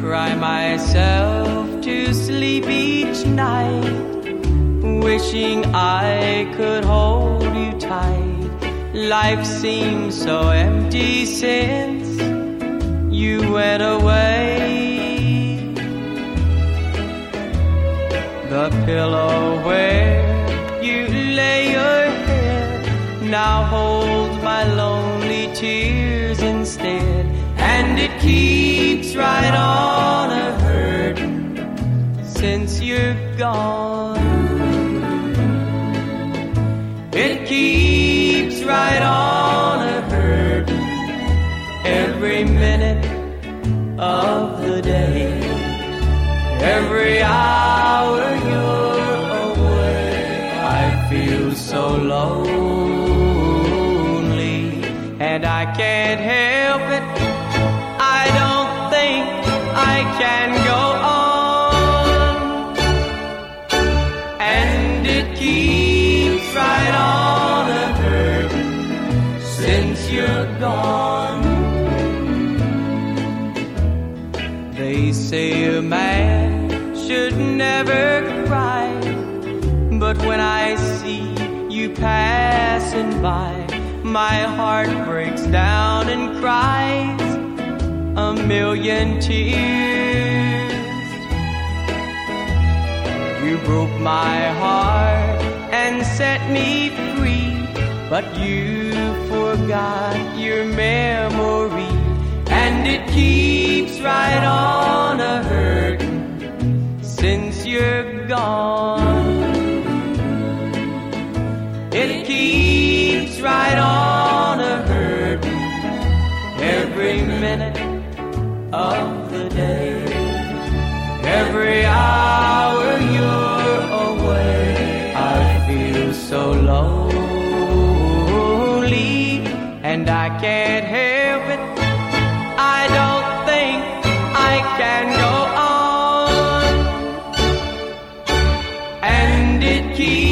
cry myself to sleep each night, wishing I could hold you tight. Life seems so empty since you went away. The pillow where you lay your head now holds my lonely tears instead, and it keeps right on a hurting since you're gone. It keeps right on a hurting every minute of the day, every hour you're away. I feel so lonely, and I can't help can go on, and it keeps right on a hurting since you're gone. They say a man should never cry, but when I see you passing by, my heart breaks down and cries a million tears. Broke my heart and set me free, but you forgot your memory, and it keeps right on a hurting since you're gone. It keeps right on a hurting every minute of the day. Every and I can't help it. I don't think I can go on, and it keeps.